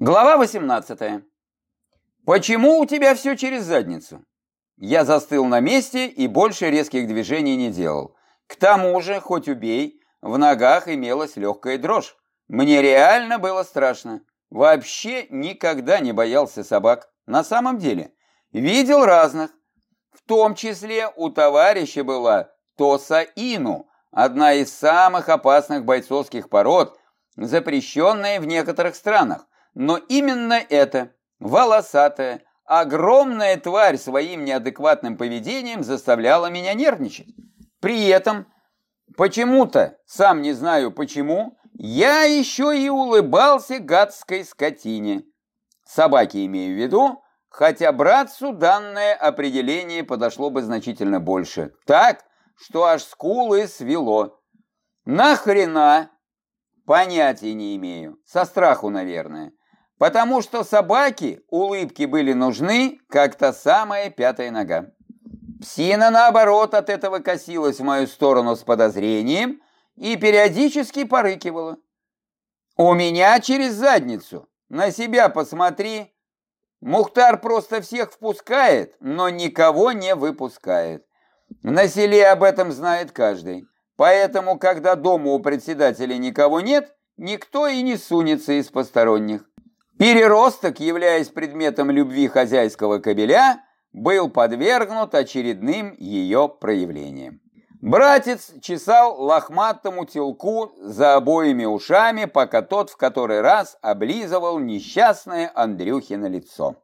Глава 18. Почему у тебя все через задницу? Я застыл на месте и больше резких движений не делал. К тому же, хоть убей, в ногах имелась легкая дрожь. Мне реально было страшно. Вообще никогда не боялся собак. На самом деле. Видел разных. В том числе у товарища была Тоса Ину, одна из самых опасных бойцовских пород, запрещенная в некоторых странах. Но именно эта волосатая, огромная тварь своим неадекватным поведением заставляла меня нервничать. При этом, почему-то, сам не знаю почему, я еще и улыбался гадской скотине. Собаки имею в виду, хотя братцу данное определение подошло бы значительно больше. Так, что аж скулы свело. Нахрена? Понятия не имею. Со страху, наверное. Потому что собаке улыбки были нужны, как та самая пятая нога. Псина, наоборот, от этого косилась в мою сторону с подозрением и периодически порыкивала. «У меня через задницу. На себя посмотри. Мухтар просто всех впускает, но никого не выпускает. На селе об этом знает каждый. Поэтому, когда дома у председателя никого нет, никто и не сунется из посторонних. Переросток, являясь предметом любви хозяйского кобеля, был подвергнут очередным ее проявлениям. Братец чесал лохматому телку за обоими ушами, пока тот в который раз облизывал несчастное Андрюхино лицо.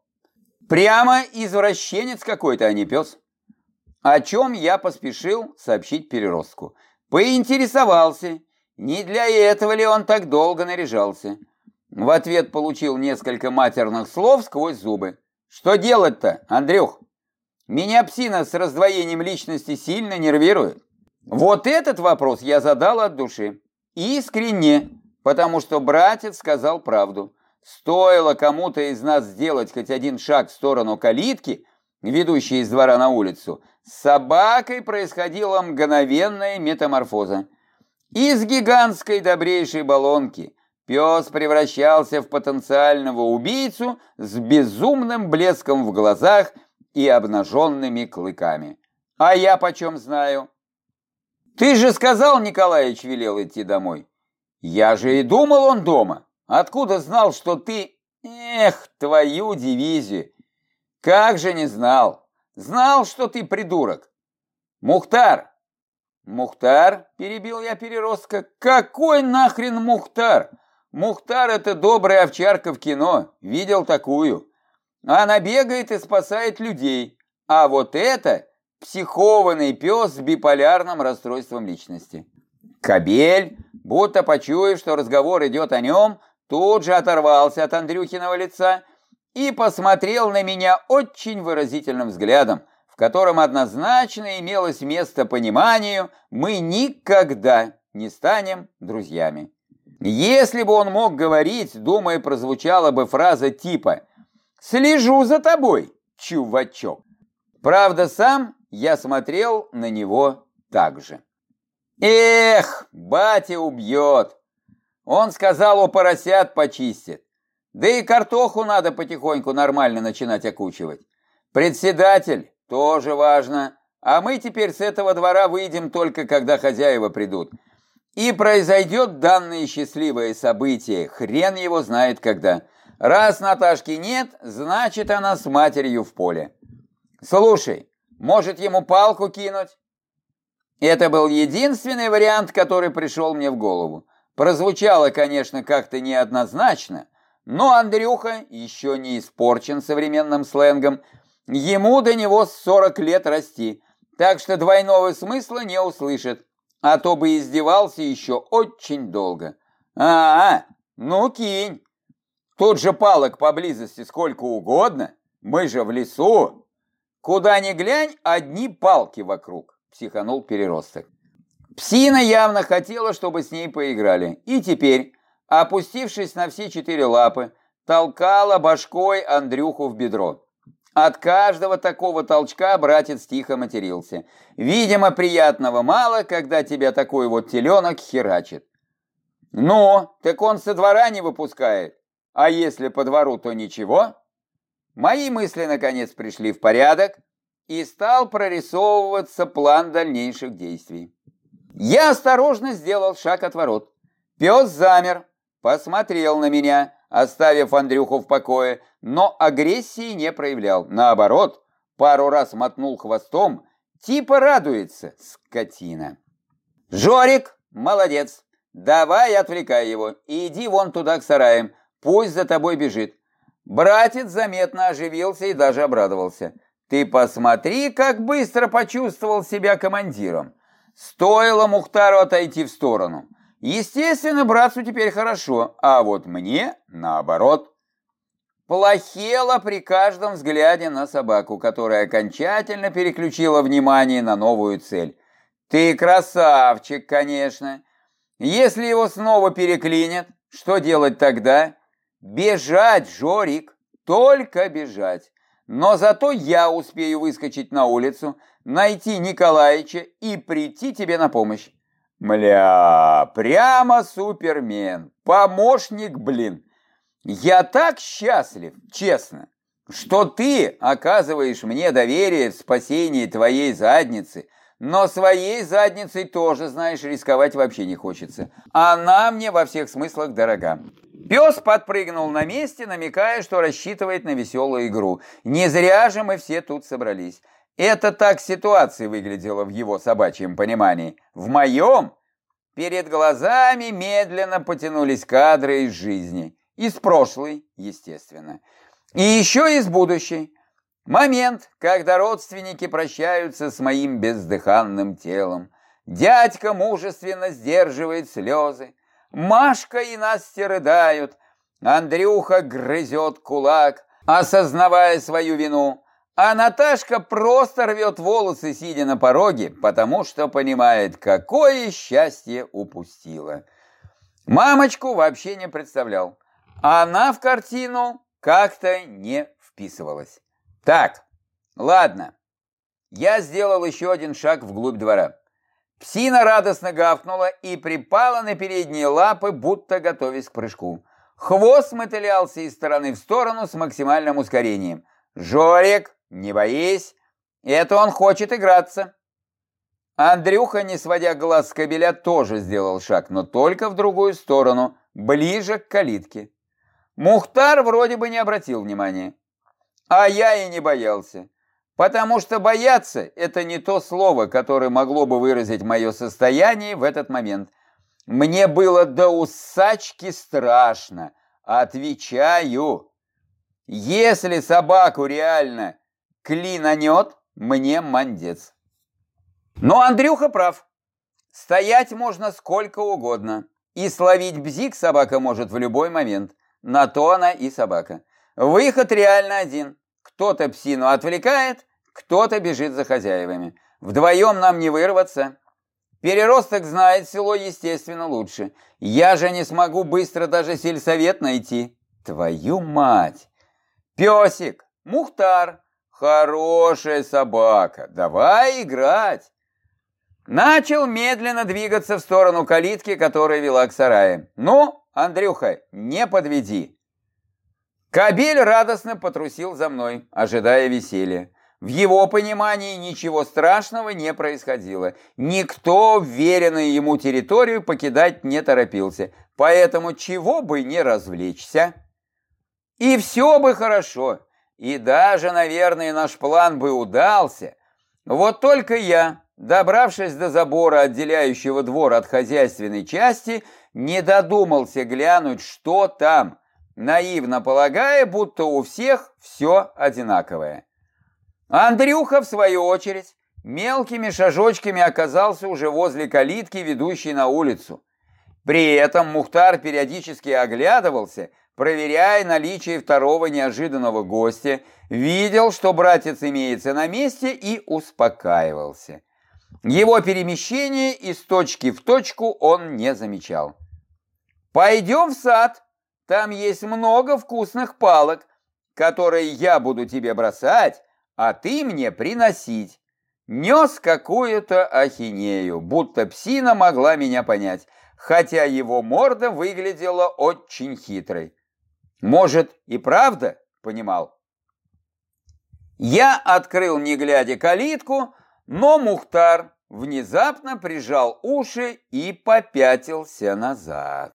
Прямо извращенец какой-то, а не пес. О чем я поспешил сообщить переростку. Поинтересовался, не для этого ли он так долго наряжался. В ответ получил несколько матерных слов сквозь зубы. Что делать-то, Андрюх? Меня псина с раздвоением личности сильно нервирует. Вот этот вопрос я задал от души. Искренне, потому что братец сказал правду. Стоило кому-то из нас сделать хоть один шаг в сторону калитки, ведущей из двора на улицу, с собакой происходила мгновенная метаморфоза. Из гигантской добрейшей баллонки – Пес превращался в потенциального убийцу с безумным блеском в глазах и обнаженными клыками. А я почем знаю? Ты же сказал, Николаевич велел идти домой. Я же и думал, он дома. Откуда знал, что ты... Эх, твою дивизию! Как же не знал? Знал, что ты придурок. Мухтар! Мухтар, перебил я переростка. Какой нахрен Мухтар? Мухтар — это добрая овчарка в кино, видел такую. Она бегает и спасает людей. А вот это психованный пес с биполярным расстройством личности. Кобель, будто почуяв, что разговор идет о нем, тут же оторвался от Андрюхиного лица и посмотрел на меня очень выразительным взглядом, в котором однозначно имелось место пониманию, мы никогда не станем друзьями. Если бы он мог говорить, думаю, прозвучала бы фраза типа «Слежу за тобой, чувачок». Правда, сам я смотрел на него так же. Эх, батя убьет. Он сказал, у поросят почистит. Да и картоху надо потихоньку нормально начинать окучивать. Председатель, тоже важно. А мы теперь с этого двора выйдем только, когда хозяева придут. И произойдет данное счастливое событие, хрен его знает когда. Раз Наташки нет, значит она с матерью в поле. Слушай, может ему палку кинуть? Это был единственный вариант, который пришел мне в голову. Прозвучало, конечно, как-то неоднозначно, но Андрюха еще не испорчен современным сленгом. Ему до него 40 лет расти, так что двойного смысла не услышит а то бы издевался еще очень долго. А, -а ну кинь. Тут же палок поблизости сколько угодно. Мы же в лесу. Куда ни глянь, одни палки вокруг, психанул переросток. Псина явно хотела, чтобы с ней поиграли. И теперь, опустившись на все четыре лапы, толкала башкой Андрюху в бедро. От каждого такого толчка братец тихо матерился. Видимо, приятного мало, когда тебя такой вот теленок херачит. Ну, так он со двора не выпускает. А если по двору, то ничего. Мои мысли, наконец, пришли в порядок, и стал прорисовываться план дальнейших действий. Я осторожно сделал шаг от ворот. Пес замер, посмотрел на меня, оставив Андрюху в покое, но агрессии не проявлял. Наоборот, пару раз мотнул хвостом, типа радуется, скотина. «Жорик, молодец, давай отвлекай его, иди вон туда к сараям, пусть за тобой бежит». Братец заметно оживился и даже обрадовался. Ты посмотри, как быстро почувствовал себя командиром. Стоило Мухтару отойти в сторону. Естественно, братцу теперь хорошо, а вот мне наоборот. Плохело при каждом взгляде на собаку, которая окончательно переключила внимание на новую цель. Ты красавчик, конечно. Если его снова переклинят, что делать тогда? Бежать, Жорик, только бежать. Но зато я успею выскочить на улицу, найти Николаевича и прийти тебе на помощь. Мля, прямо супермен, помощник, блин. Я так счастлив, честно, что ты оказываешь мне доверие в спасении твоей задницы, но своей задницей тоже, знаешь, рисковать вообще не хочется. Она мне во всех смыслах дорога. Пес подпрыгнул на месте, намекая, что рассчитывает на веселую игру. Не зря же мы все тут собрались. Это так ситуация выглядела в его собачьем понимании. В моем перед глазами медленно потянулись кадры из жизни. Из прошлой, естественно. И еще из будущей. Момент, когда родственники прощаются с моим бездыханным телом. Дядька мужественно сдерживает слезы. Машка и Настя рыдают. Андрюха грызет кулак, осознавая свою вину. А Наташка просто рвет волосы, сидя на пороге, потому что понимает, какое счастье упустила. Мамочку вообще не представлял. Она в картину как-то не вписывалась. Так, ладно. Я сделал еще один шаг вглубь двора. Псина радостно гавкнула и припала на передние лапы, будто готовясь к прыжку. Хвост мотылялся из стороны в сторону с максимальным ускорением. «Жорик, не боись, это он хочет играться». Андрюха, не сводя глаз с кабеля, тоже сделал шаг, но только в другую сторону, ближе к калитке. Мухтар вроде бы не обратил внимания. А я и не боялся. Потому что бояться – это не то слово, которое могло бы выразить мое состояние в этот момент. Мне было до усачки страшно. Отвечаю. Если собаку реально клинанет, мне мандец. Но Андрюха прав. Стоять можно сколько угодно. И словить бзик собака может в любой момент. На то она и собака. Выход реально один. Кто-то псину отвлекает, кто-то бежит за хозяевами. Вдвоем нам не вырваться. Переросток знает село, естественно, лучше. Я же не смогу быстро даже сельсовет найти. Твою мать! Песик, Мухтар, хорошая собака, давай играть. Начал медленно двигаться в сторону калитки, которая вела к сарае. Ну, Андрюха, не подведи. Кабель радостно потрусил за мной, ожидая веселья. В его понимании ничего страшного не происходило. Никто вверенную ему территорию покидать не торопился. Поэтому чего бы не развлечься. И все бы хорошо. И даже, наверное, наш план бы удался. Вот только я, добравшись до забора, отделяющего двор от хозяйственной части, не додумался глянуть, что там – наивно полагая, будто у всех все одинаковое. Андрюха, в свою очередь, мелкими шажочками оказался уже возле калитки, ведущей на улицу. При этом Мухтар периодически оглядывался, проверяя наличие второго неожиданного гостя, видел, что братец имеется на месте и успокаивался. Его перемещение из точки в точку он не замечал. «Пойдем в сад», там есть много вкусных палок, которые я буду тебе бросать, а ты мне приносить. Нес какую-то ахинею, будто псина могла меня понять, хотя его морда выглядела очень хитрой. Может, и правда понимал. Я открыл, не глядя, калитку, но Мухтар внезапно прижал уши и попятился назад.